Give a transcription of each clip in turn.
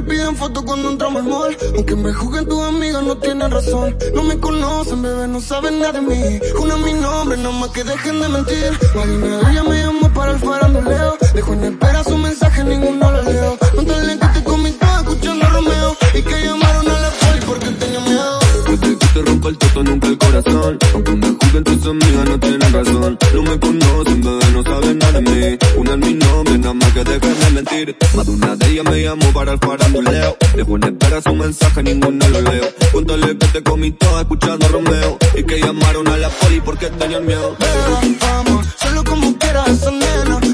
piden fotos cuando entramos al mall. Aunque me juzguen tus amigas, no tienen razón. No me conocen, bebé, no saben nada de mí. Una mi nombre, nada más que dejen de mentir. Marina, ella me llamó para el faranduleo. Dejo en espera su mensaje, corazón. Aunque me juzguen tus amigas, no tienen razón. No me conocen, bebé, no saben nada de mí. Una es mi nombre, nada más que dejen de mentir. Más de una de ellas me llamó para el faranduleo. Dejo en espera su mensaje, ninguno lo leo. Cuéntale que te comí todo escuchando Romeo. Y que llamaron a la poli porque tenían miedo. Vamos, solo como quieras, nena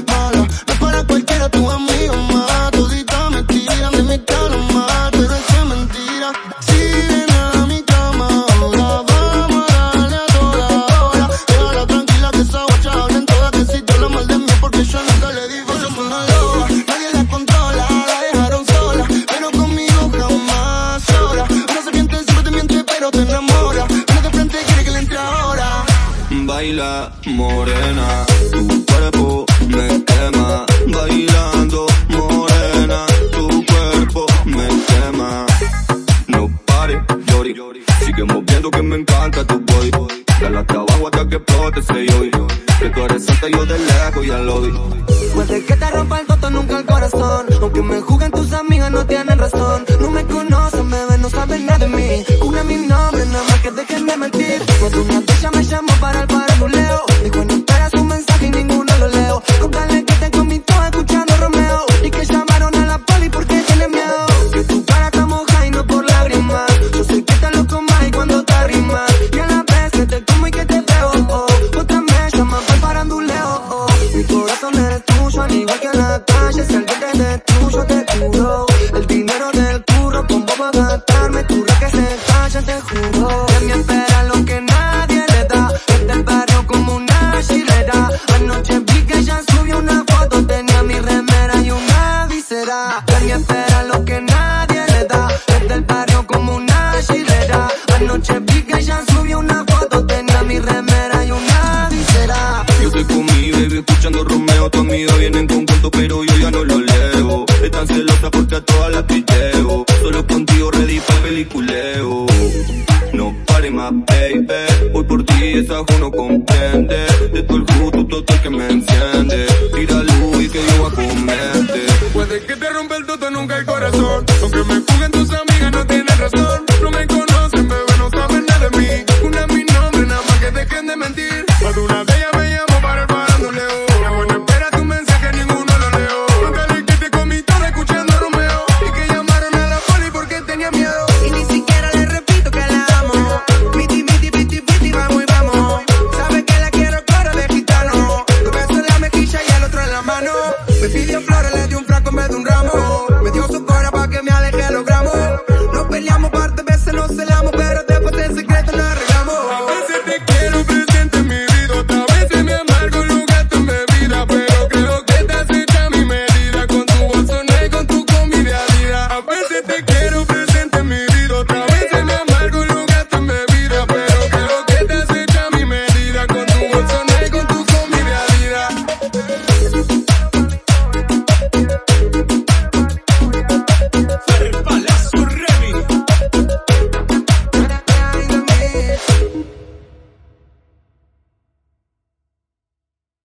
Baila morena, tu cuerpo me quema. Bailando morena, tu cuerpo me quema. No pare, Yori, sigue moviendo que me encanta tu boy. Dale hasta abajo hasta que explote ese yoy. Que tú eres santa, yo de lejos ya lo vi. Puede que te rompa el toto, nunca el corazón. Aunque me juzguen tus amigas, no tienen razón. No me conocen, bebé, no saben nada de mí. Una mi nombre, nada más que dejen de mentir. Cuando cuerpo, tú, tú, tú, que me